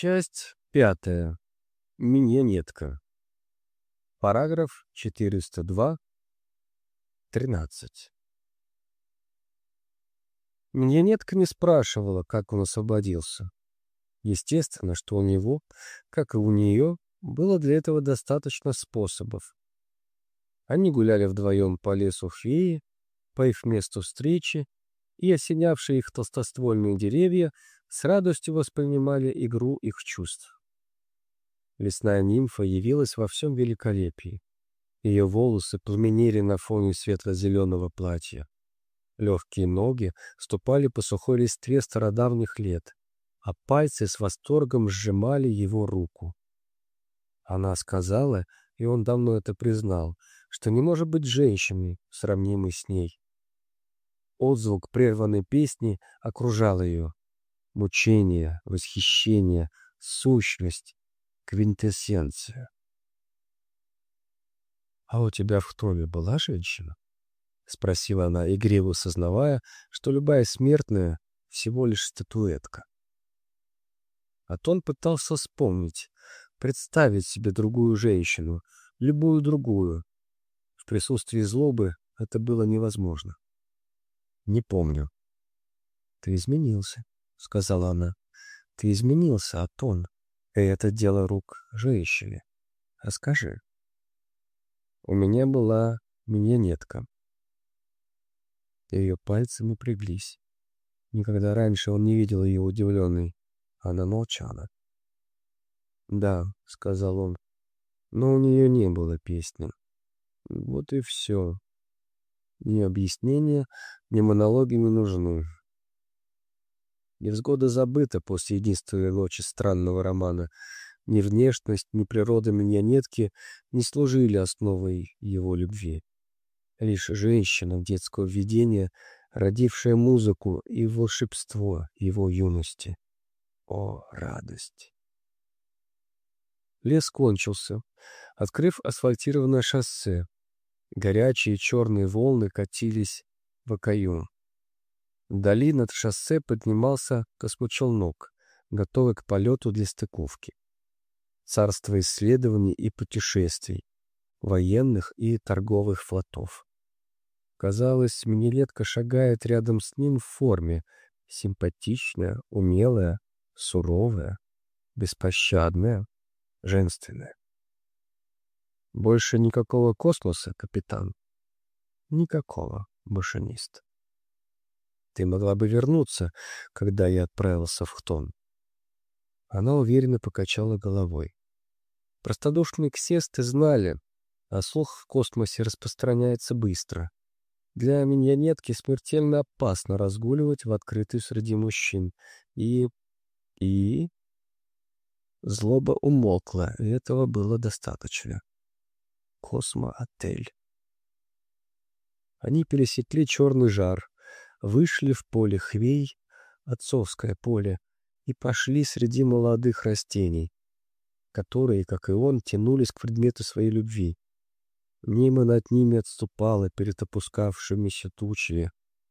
Часть пятая. Миньонетка. Параграф 402. 13. Миньонетка не спрашивала, как он освободился. Естественно, что у него, как и у нее, было для этого достаточно способов. Они гуляли вдвоем по лесу феи, по их месту встречи, и осенявшие их толстоствольные деревья с радостью воспринимали игру их чувств. Лесная нимфа явилась во всем великолепии. Ее волосы пламенели на фоне светло-зеленого платья. Легкие ноги ступали по сухой листве стародавних лет, а пальцы с восторгом сжимали его руку. Она сказала, и он давно это признал, что не может быть женщиной, сравнимой с ней. Отзвук прерванной песни окружал ее. Мучение, восхищение, сущность, квинтэссенция. «А у тебя в томе была женщина?» — спросила она, игриво сознавая, что любая смертная — всего лишь статуэтка. А Тон пытался вспомнить, представить себе другую женщину, любую другую. В присутствии злобы это было невозможно. «Не помню». «Ты изменился», — сказала она. «Ты изменился, Атон. И это дело рук женщины. А скажи». У меня была миньонетка. Ее пальцы напряглись. Никогда раньше он не видел ее удивленной. Она молчала. «Да», — сказал он, — «но у нее не было песни. Вот и все. Ни объяснения, ни монологи не нужны. Невзгода забыта после единственной ночи странного романа. Ни внешность, ни природа миньонетки не служили основой его любви. Лишь женщина детского видения, родившая музыку и волшебство его юности. О, радость! Лес кончился, открыв асфальтированное шоссе, Горячие черные волны катились в окаюн. Вдали над шоссе поднимался космочелнок, готовый к полету для стыковки. Царство исследований и путешествий, военных и торговых флотов. Казалось, Минилетка шагает рядом с ним в форме, симпатичная, умелая, суровая, беспощадная, женственная. Больше никакого космоса, капитан? Никакого, машинист. Ты могла бы вернуться, когда я отправился в Хтон. Она уверенно покачала головой. Простодушные ксесты знали, а слух в космосе распространяется быстро. Для миньонетки смертельно опасно разгуливать в открытую среди мужчин. И... и... Злоба умолкла, и этого было достаточно. Космо-отель. Они пересекли черный жар, вышли в поле хвей, отцовское поле, и пошли среди молодых растений, которые, как и он, тянулись к предмету своей любви. Небо над ними отступало перед опускавшимися тучами.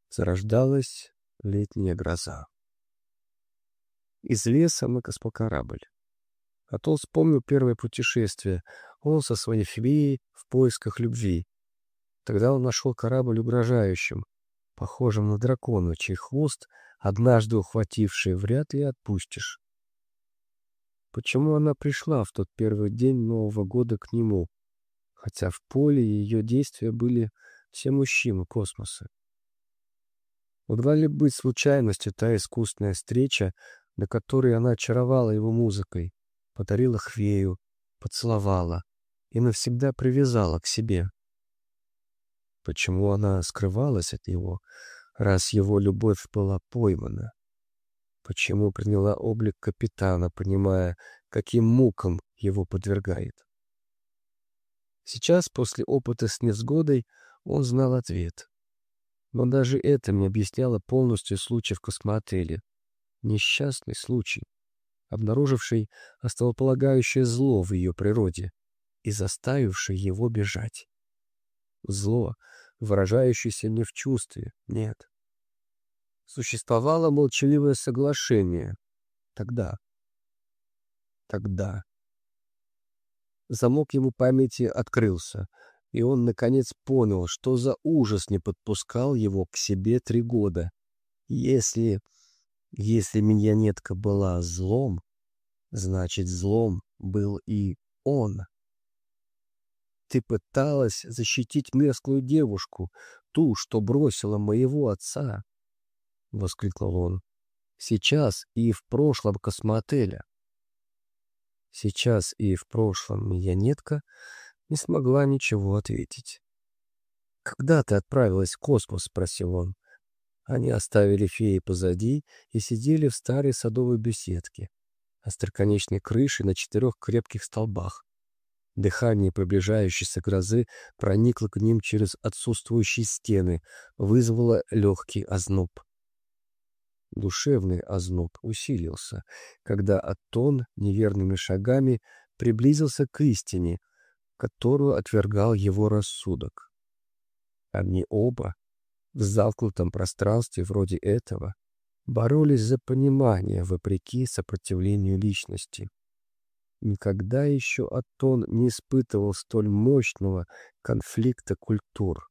Зарождалась летняя гроза. Из леса на космокорабль. А то вспомнил первое путешествие. Он со своей феей в поисках любви. Тогда он нашел корабль угрожающим, похожим на дракона, чей хвост, однажды ухвативший, вряд ли отпустишь. Почему она пришла в тот первый день Нового года к нему, хотя в поле ее действия были все мужчины космоса? Могла ли быть случайностью та искусственная встреча, на которой она очаровала его музыкой, подарила хвею, поцеловала и навсегда привязала к себе. Почему она скрывалась от него, раз его любовь была поймана? Почему приняла облик капитана, понимая, каким мукам его подвергает? Сейчас, после опыта с невзгодой, он знал ответ. Но даже это не объясняло полностью случай в космоотеле. Несчастный случай обнаруживший основополагающее зло в ее природе и заставивший его бежать. Зло, выражающееся не в чувстве, нет. Существовало молчаливое соглашение. Тогда. тогда. Замок ему памяти открылся, и он, наконец, понял, что за ужас не подпускал его к себе три года. Если... если миньонетка была злом, значит, злом был и он. Ты пыталась защитить мерзкую девушку, ту, что бросила моего отца, — воскликнул он. Сейчас и в прошлом космотеля. Сейчас и в прошлом Янетка не смогла ничего ответить. «Когда ты отправилась в космос?» — спросил он. Они оставили феи позади и сидели в старой садовой беседке, остроконечной крышей на четырех крепких столбах. Дыхание приближающейся грозы проникло к ним через отсутствующие стены, вызвало легкий озноб. Душевный озноб усилился, когда Атон неверными шагами приблизился к истине, которую отвергал его рассудок. Они оба, в замкнутом пространстве вроде этого, боролись за понимание вопреки сопротивлению личности. Никогда еще Атон не испытывал столь мощного конфликта культур.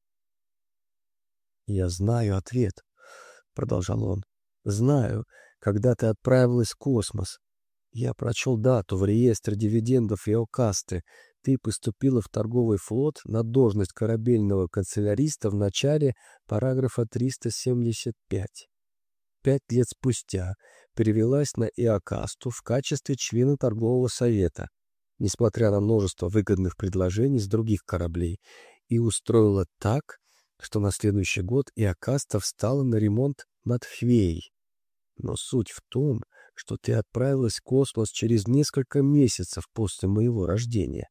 «Я знаю ответ», — продолжал он. «Знаю, когда ты отправилась в космос. Я прочел дату в реестре дивидендов и окасты. Ты поступила в торговый флот на должность корабельного канцеляриста в начале параграфа 375. Пять лет спустя перевелась на Иокасту в качестве члена торгового совета, несмотря на множество выгодных предложений с других кораблей, и устроила так, что на следующий год Иокаста встала на ремонт над Фвеей. Но суть в том, что ты отправилась в космос через несколько месяцев после моего рождения.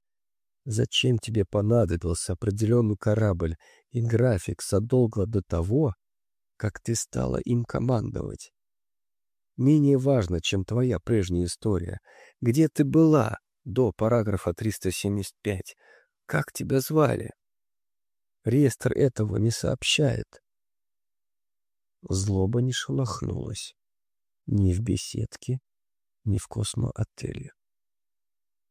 Зачем тебе понадобился определенный корабль и график задолго до того, как ты стала им командовать? менее важно, чем твоя прежняя история. Где ты была до параграфа 375? Как тебя звали? Реестр этого не сообщает. Злоба не шелохнулась. Ни в беседке, ни в космоотеле.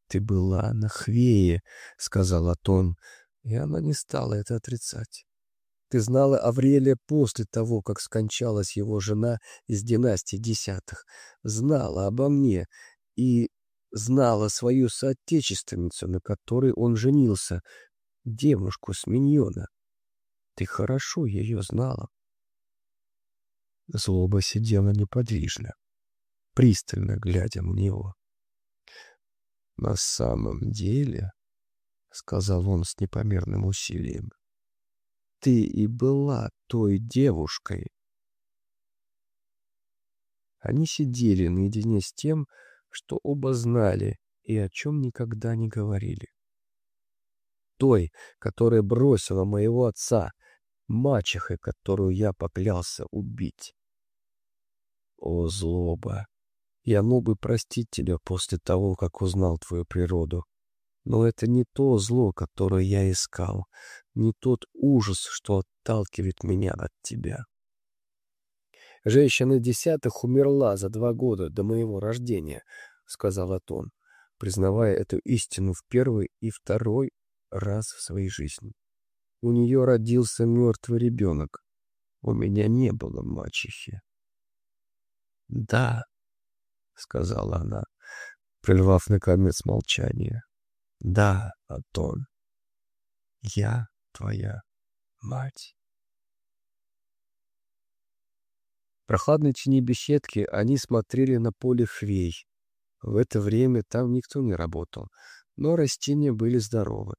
«Ты была на Хвее», — сказал Атон, и она не стала это отрицать. Ты знала Аврелия после того, как скончалась его жена из династии десятых. Знала обо мне и знала свою соотечественницу, на которой он женился, девушку с миньона. Ты хорошо ее знала. Злоба сидела неподвижно, пристально глядя на него. «На самом деле», — сказал он с непомерным усилием, — ты и была той девушкой. Они сидели наедине с тем, что оба знали и о чем никогда не говорили. Той, которая бросила моего отца, мачехой, которую я поклялся убить. О, злоба! Я мог бы простить тебя после того, как узнал твою природу. Но это не то зло, которое я искал, не тот ужас, что отталкивает меня от тебя. «Женщина десятых умерла за два года до моего рождения», — сказал Атон, признавая эту истину в первый и второй раз в своей жизни. «У нее родился мертвый ребенок. У меня не было мачехи». «Да», — сказала она, прервав наконец молчание. Да, Антон, я твоя мать. Прохладной тени беседки они смотрели на поле фвей. В это время там никто не работал, но растения были здоровы.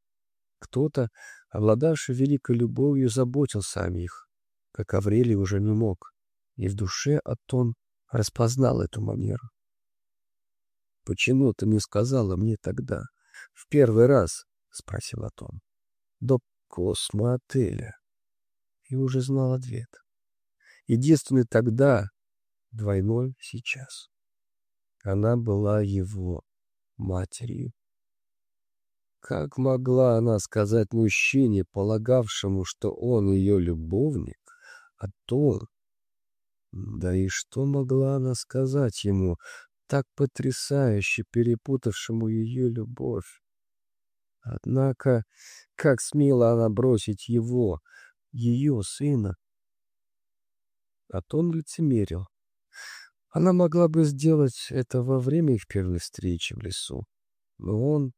Кто-то, обладавший великой любовью, заботился о них, как Аврелий уже не мог, и в душе Атон распознал эту манеру. «Почему ты не сказала мне тогда?» В первый раз?» — спросил Атон. «До космоотеля». И уже знал ответ. Единственный тогда, двойной сейчас. Она была его матерью. Как могла она сказать мужчине, полагавшему, что он ее любовник, а то... Да и что могла она сказать ему, так потрясающе перепутавшему ее любовь. Однако, как смело она бросить его, ее сына? А то он лицемерил. Она могла бы сделать это во время их первой встречи в лесу, но он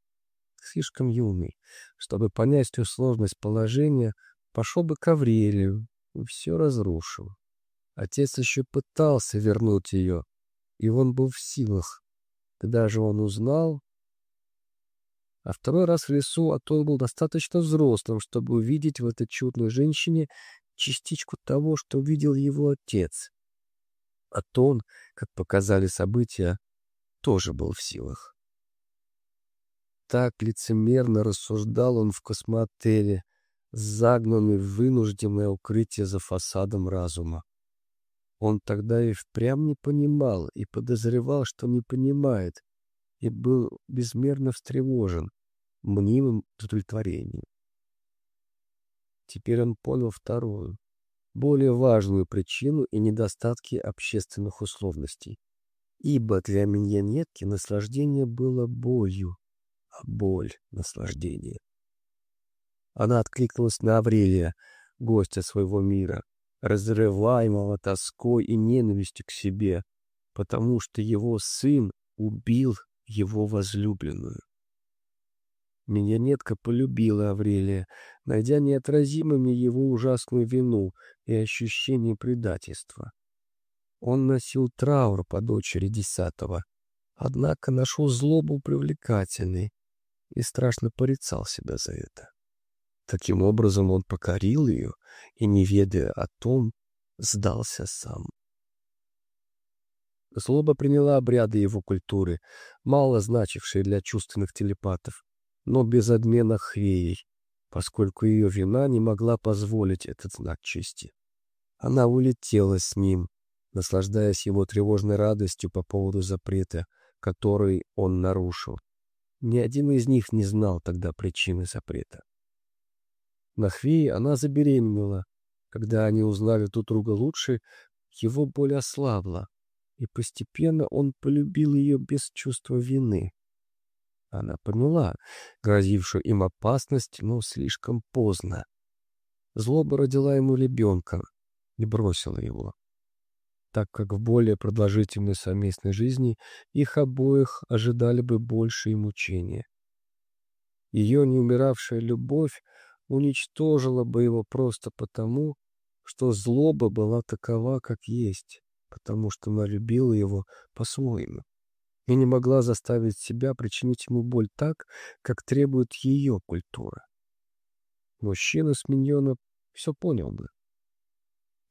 слишком юный, чтобы понять всю сложность положения, пошел бы к Аврелию и все разрушил. Отец еще пытался вернуть ее, и он был в силах. Когда же он узнал... А второй раз в лесу Атон был достаточно взрослым, чтобы увидеть в этой чудной женщине частичку того, что видел его отец. Атон, как показали события, тоже был в силах. Так лицемерно рассуждал он в космотеле, загнанный в вынужденное укрытие за фасадом разума. Он тогда и впрямь не понимал и подозревал, что не понимает, и был безмерно встревожен мнимым удовлетворением. Теперь он понял вторую, более важную причину и недостатки общественных условностей. Ибо для миньонетки наслаждение было болью, а боль — наслаждение. Она откликнулась на Аврелия, гостя своего мира, разрываемого тоской и ненавистью к себе, потому что его сын убил его возлюбленную. Миньонетка полюбила Аврелия, найдя неотразимыми его ужасную вину и ощущение предательства. Он носил траур по дочери десятого, однако нашел злобу привлекательной и страшно порицал себя за это. Таким образом он покорил ее и, не ведая о том, сдался сам. Злоба приняла обряды его культуры, мало значившие для чувственных телепатов, но без обмена хвеей, поскольку ее вина не могла позволить этот знак чести. Она улетела с ним, наслаждаясь его тревожной радостью по поводу запрета, который он нарушил. Ни один из них не знал тогда причины запрета. На Хвее она забеременела. Когда они узнали друг друга лучше, его боль ослабла, и постепенно он полюбил ее без чувства вины. Она поняла грозившую им опасность, но слишком поздно. Злоба родила ему ребенка и бросила его, так как в более продолжительной совместной жизни их обоих ожидали бы большие мучения. Ее неумиравшая любовь уничтожила бы его просто потому, что злоба была такова, как есть, потому что она любила его по-своему и не могла заставить себя причинить ему боль так, как требует ее культура. Мужчина с миньона все понял бы,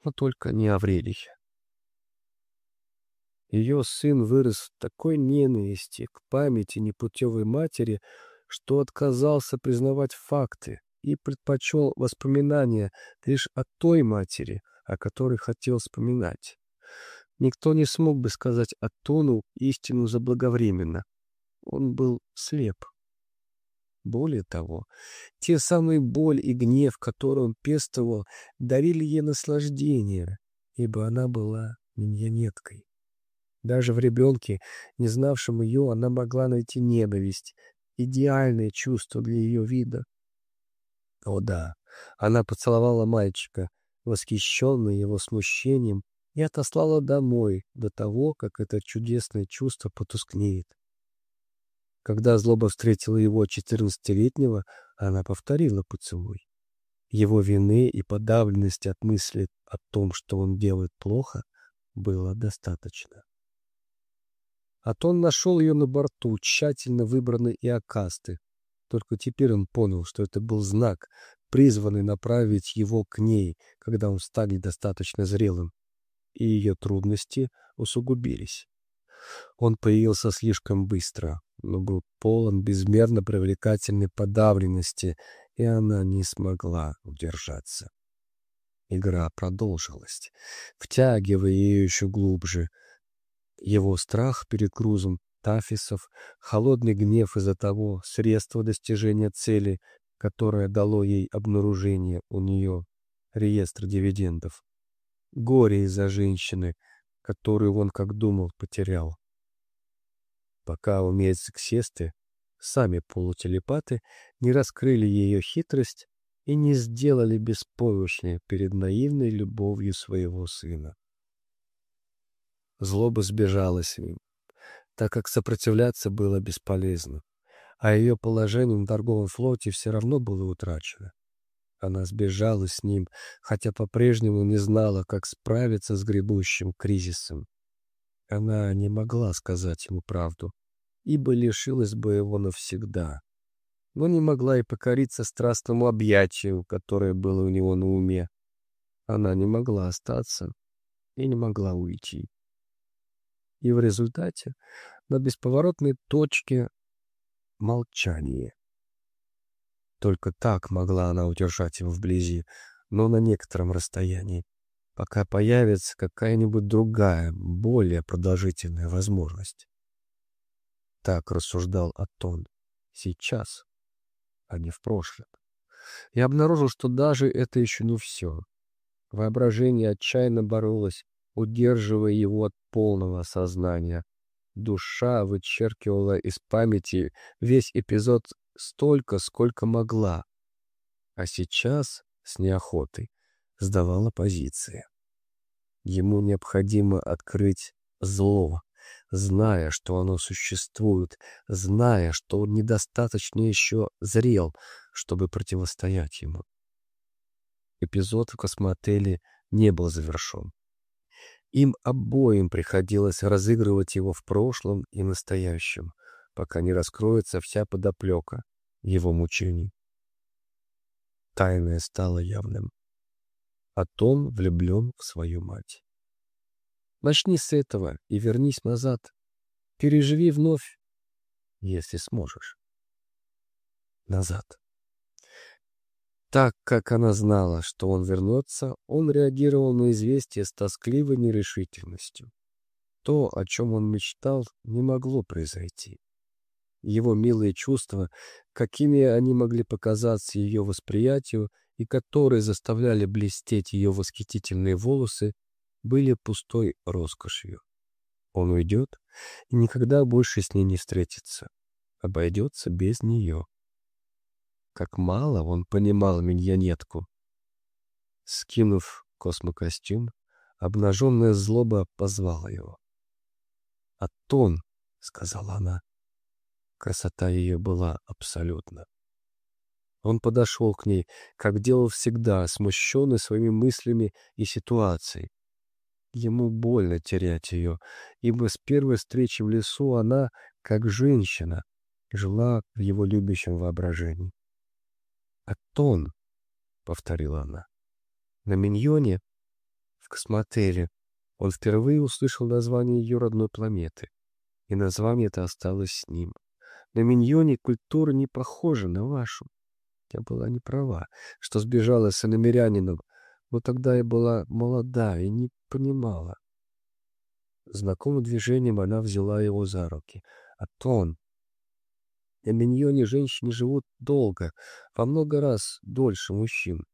но только не Аврелий. Ее сын вырос в такой ненависти к памяти непутевой матери, что отказался признавать факты, и предпочел воспоминания лишь о той матери, о которой хотел вспоминать. Никто не смог бы сказать Атону истину заблаговременно. Он был слеп. Более того, те самые боль и гнев, которые он пестовал, дарили ей наслаждение, ибо она была миньонеткой. Даже в ребенке, не знавшем ее, она могла найти ненависть, идеальное чувство для ее вида. О да, она поцеловала мальчика, восхищенная его смущением, и отослала домой до того, как это чудесное чувство потускнеет. Когда злоба встретила его четырнадцатилетнего, она повторила поцелуй. Его вины и подавленности от мысли о том, что он делает плохо, было достаточно. Атон нашел ее на борту, тщательно выбранной и окасты, только теперь он понял, что это был знак, призванный направить его к ней, когда он станет достаточно зрелым, и ее трудности усугубились. Он появился слишком быстро, но был полон безмерно привлекательной подавленности, и она не смогла удержаться. Игра продолжилась, втягивая ее еще глубже. Его страх перед грузом тафисов, холодный гнев из-за того средства достижения цели, которое дало ей обнаружение у нее реестр дивидендов, горе из-за женщины, которую он, как думал, потерял. пока умельцы ксесты, сами полутелепаты, не раскрыли ее хитрость и не сделали беспомощнее перед наивной любовью своего сына. Злоба сбежала с ним, так как сопротивляться было бесполезно, а ее положение на торговом флоте все равно было утрачено. Она сбежала с ним, хотя по-прежнему не знала, как справиться с грядущим кризисом. Она не могла сказать ему правду, ибо лишилась бы его навсегда но не могла и покориться страстному объятию, которое было у него на уме. Она не могла остаться и не могла уйти. И в результате на бесповоротной точке молчание. Только так могла она удержать его вблизи, но на некотором расстоянии, пока появится какая-нибудь другая, более продолжительная возможность. Так рассуждал Атон. Сейчас а не в прошлом. Я обнаружил, что даже это еще не все. Воображение отчаянно боролось, удерживая его от полного осознания. Душа вычеркивала из памяти весь эпизод столько, сколько могла. А сейчас с неохотой сдавала позиции. Ему необходимо открыть зло, зная, что оно существует, зная, что он недостаточно еще зрел, чтобы противостоять ему. Эпизод в космотеле не был завершен. Им обоим приходилось разыгрывать его в прошлом и настоящем, пока не раскроется вся подоплека его мучений. Тайное стало явным. Атон влюблен в свою мать. Начни с этого и вернись назад. Переживи вновь, если сможешь. Назад. Так как она знала, что он вернется, он реагировал на известие с тоскливой нерешительностью. То, о чем он мечтал, не могло произойти. Его милые чувства, какими они могли показаться ее восприятию и которые заставляли блестеть ее восхитительные волосы, были пустой роскошью. Он уйдет и никогда больше с ней не встретится, обойдется без нее. Как мало он понимал миньонетку. Скинув космокостюм, обнаженная злоба позвала его. «Атон», — сказала она. Красота ее была абсолютна. Он подошел к ней, как делал всегда, смущенный своими мыслями и ситуацией, Ему больно терять ее, ибо с первой встречи в лесу она, как женщина, жила в его любящем воображении. «Атон», — повторила она, — «на миньоне, в космотеле, он впервые услышал название ее родной планеты, и название это осталось с ним. На миньоне культура не похожа на вашу. Я была не права, что сбежала с иномерянином, но тогда я была молода и не понимала. Знакомым движением она взяла его за руки. А тон... На миньоне женщины живут долго, во много раз дольше мужчин.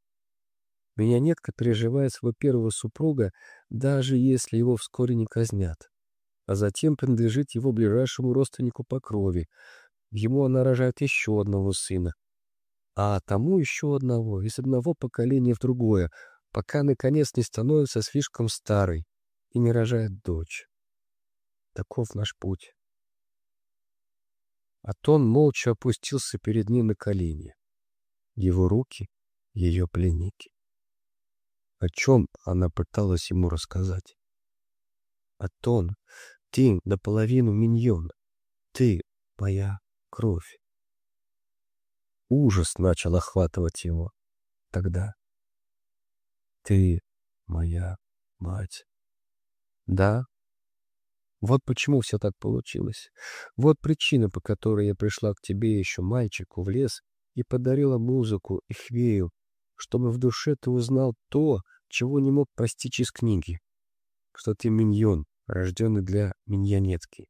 Миньонетка переживает своего первого супруга, даже если его вскоре не казнят. А затем принадлежит его ближайшему родственнику по крови. Ему она рожает еще одного сына. А тому еще одного, из одного поколения в другое, пока, наконец, не становится слишком старой и не рожает дочь. Таков наш путь. Атон молча опустился перед ней на колени. Его руки — ее пленники. О чем она пыталась ему рассказать? Атон, ты наполовину миньон. Ты — моя кровь. Ужас начал охватывать его тогда. Ты моя мать. Да. Вот почему все так получилось. Вот причина, по которой я пришла к тебе еще мальчику в лес и подарила музыку и хвею, чтобы в душе ты узнал то, чего не мог постичь из книги. Что ты миньон, рожденный для миньонетки.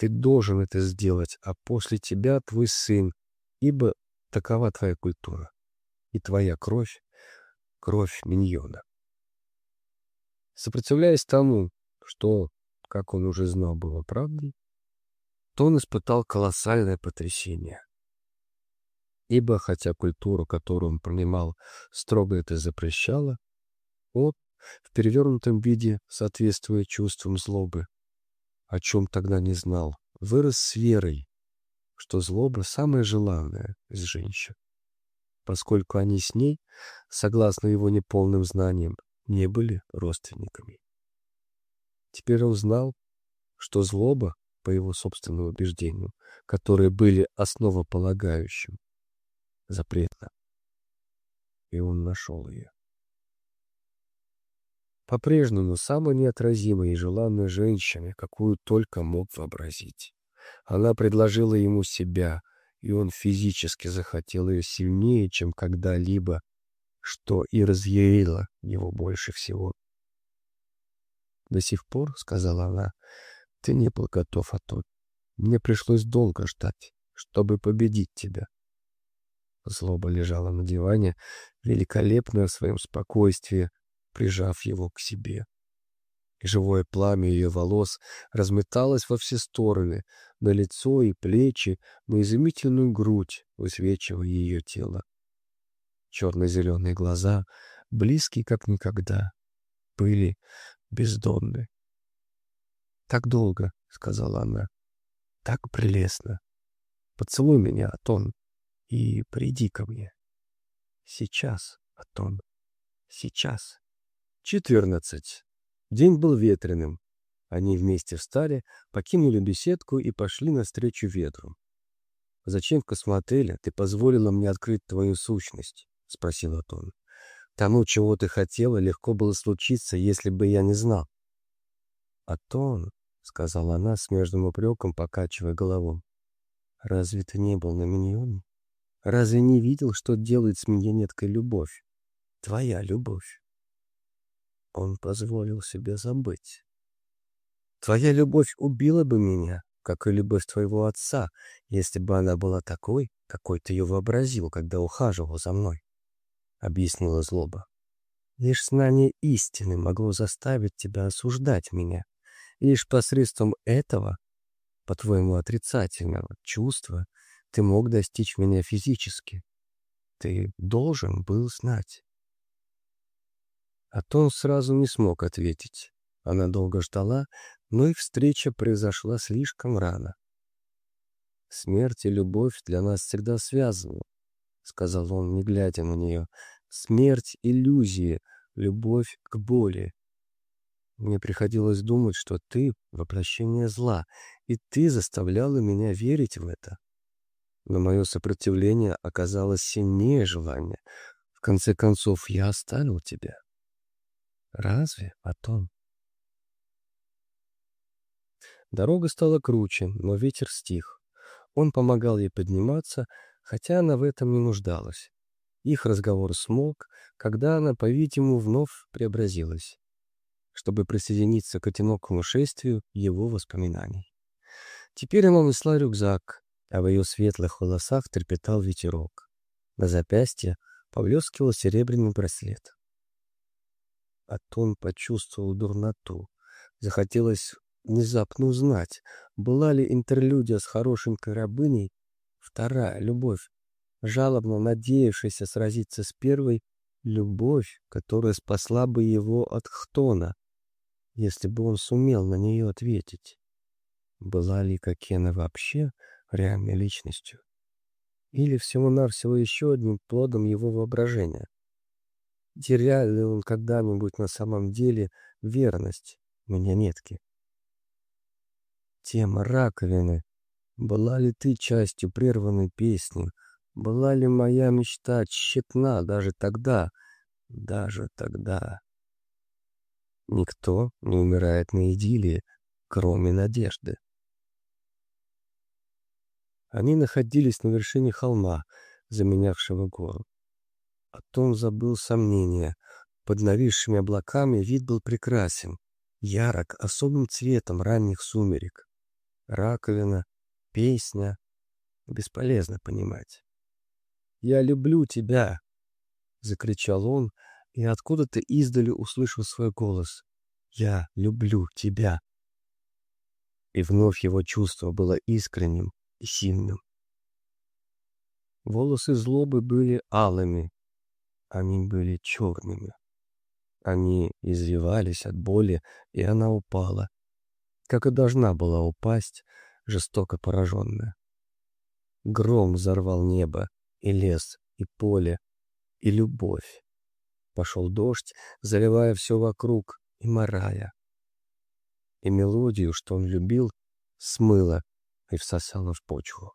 Ты должен это сделать, а после тебя твой сын, ибо такова твоя культура. И твоя кровь кровь миньона. Сопротивляясь тому, что, как он уже знал, было правдой, Атон испытал колоссальное потрясение. Ибо, хотя культуру, которую он принимал, строго это запрещало, он, в перевернутом виде, соответствуя чувствам злобы, о чем тогда не знал, вырос с верой, что злоба самая желанная из женщин, поскольку они с ней, согласно его неполным знаниям, не были родственниками. Теперь он знал, что злоба, по его собственному убеждению, которые были основополагающим, запретна. И он нашел ее. По-прежнему самой неотразимой и желанной женщиной, какую только мог вообразить. Она предложила ему себя, и он физически захотел ее сильнее, чем когда-либо, что и разъярило его больше всего. «До сих пор, — сказала она, — ты не был готов, Атон. Мне пришлось долго ждать, чтобы победить тебя». Злоба лежала на диване, великолепная в своем спокойствии, прижав его к себе. Живое пламя ее волос разметалось во все стороны, на лицо и плечи, на изумительную грудь, высвечивая ее тело. Черно-зеленые глаза, близкие как никогда, были бездонны. «Так долго», — сказала она, — «так прелестно. Поцелуй меня, Атон, и приди ко мне. Сейчас, Атон, сейчас». Четырнадцать. День был ветреным. Они вместе встали, покинули беседку и пошли навстречу ветру. «Зачем в космотеле ты позволила мне открыть твою сущность?» — спросил Атон. «Тому, чего ты хотела, легко было случиться, если бы я не знал». «Атон», — сказала она с межным упреком, покачивая головой, — «разве ты не был на миньоне? Разве не видел, что делает с миньонеткой любовь? Твоя любовь?» Он позволил себе забыть. Твоя любовь убила бы меня, как и любовь твоего отца, если бы она была такой, какой ты ее вообразил, когда ухаживал за мной, — объяснила злоба. Лишь знание истины могло заставить тебя осуждать меня. Лишь посредством этого, по-твоему, отрицательного чувства, ты мог достичь меня физически. Ты должен был знать. А то он сразу не смог ответить. Она долго ждала, но их встреча произошла слишком рано. «Смерть и любовь для нас всегда связаны», — сказал он, не глядя на нее. «Смерть — иллюзии, любовь к боли. Мне приходилось думать, что ты — воплощение зла, и ты заставляла меня верить в это. Но мое сопротивление оказалось сильнее желания. В конце концов, я оставил тебя». Разве потом? Дорога стала круче, но ветер стих. Он помогал ей подниматься, хотя она в этом не нуждалась. Их разговор смолк, когда она, по-видимому, вновь преобразилась, чтобы присоединиться к одинокому шествию его воспоминаний. Теперь она несла рюкзак, а в ее светлых волосах трепетал ветерок. На запястье поблескивал серебряный браслет. Атон почувствовал дурноту. Захотелось внезапно узнать, была ли интерлюдия с хорошенькой рабыней вторая любовь, жалобно надеявшаяся сразиться с первой, любовь, которая спасла бы его от Хтона, если бы он сумел на нее ответить. Была ли Кокена вообще реальной личностью? Или всего-навсего еще одним плодом его воображения? Терял ли он когда-нибудь на самом деле верность миньонетке. Тема раковины. Была ли ты частью прерванной песни? Была ли моя мечта тщетна даже тогда? Даже тогда. Никто не умирает на идиллии, кроме надежды. Они находились на вершине холма, заменявшего гору. Потом забыл сомнения. Под нависшими облаками вид был прекрасен, ярок, особым цветом ранних сумерек. Раковина, песня. Бесполезно понимать. «Я люблю тебя!» — закричал он, и откуда-то издали услышал свой голос. «Я люблю тебя!» и вновь его чувство было искренним и сильным. Волосы злобы были алыми, они были черными. Они извивались от боли, и она упала, как и должна была упасть, жестоко пораженная. Гром взорвал небо, и лес, и поле, и любовь. Пошел дождь, заливая все вокруг, и морая. И мелодию, что он любил, смыло и всосало в почву.